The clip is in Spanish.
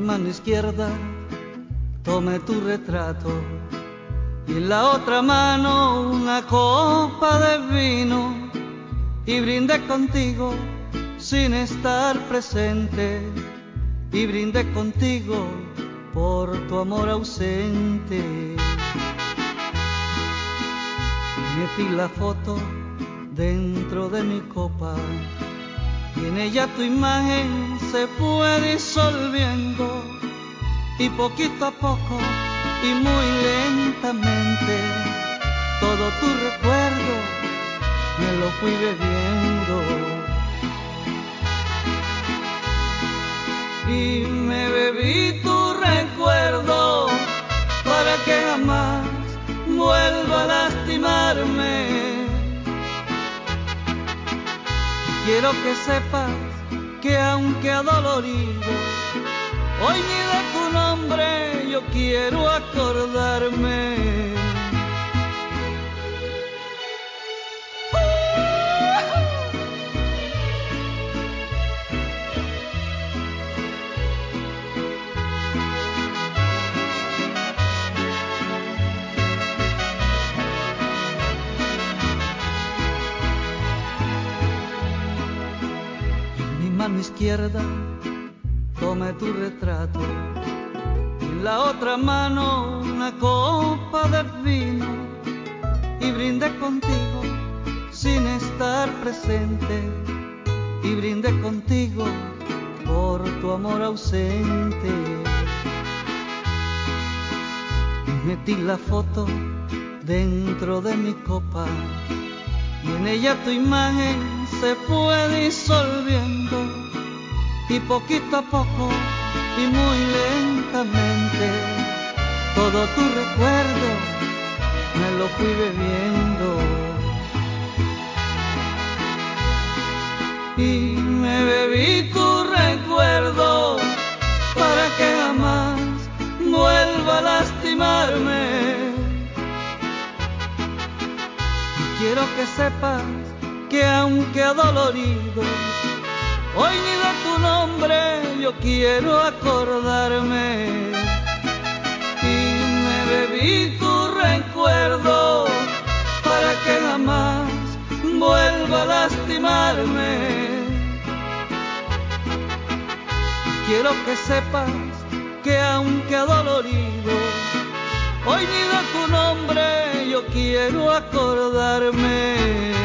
mano izquierda tome tu retrato. Y en la otra mano una copa de vino. Y brinde contigo sin estar presente. Y brinde contigo por tu amor ausente. Metí la foto dentro de mi copa. Y en ella tu imagen se fue disolviendo y poquito a poco y muy lentamente todo tu recuerdo me lo fui bebiendo. Y me bebí tu recuerdo para que jamás vuelva a lastimarme. Quiero que sepas que aunque adolorido, hoy ni de tu nombre yo quiero acordarme. mano izquierda tome tu retrato. Y en la otra mano una copa de vino. Y brinde contigo sin estar presente. Y brinde contigo por tu amor ausente. Metí la foto dentro de mi copa. Y en ella tu imagen se fue disolviendo y poquito a poco y muy lentamente todo tu recuerdo me lo fui bebiendo. Y me bebí tu recuerdo para que jamás vuelva a lastimarme. Y quiero que sepas que aunque adolorido, hoy ni de tu nombre yo quiero acordarme. Y me bebí tu recuerdo para que jamás vuelva a lastimarme. Quiero que sepas que aunque adolorido, hoy ni de tu nombre yo quiero acordarme.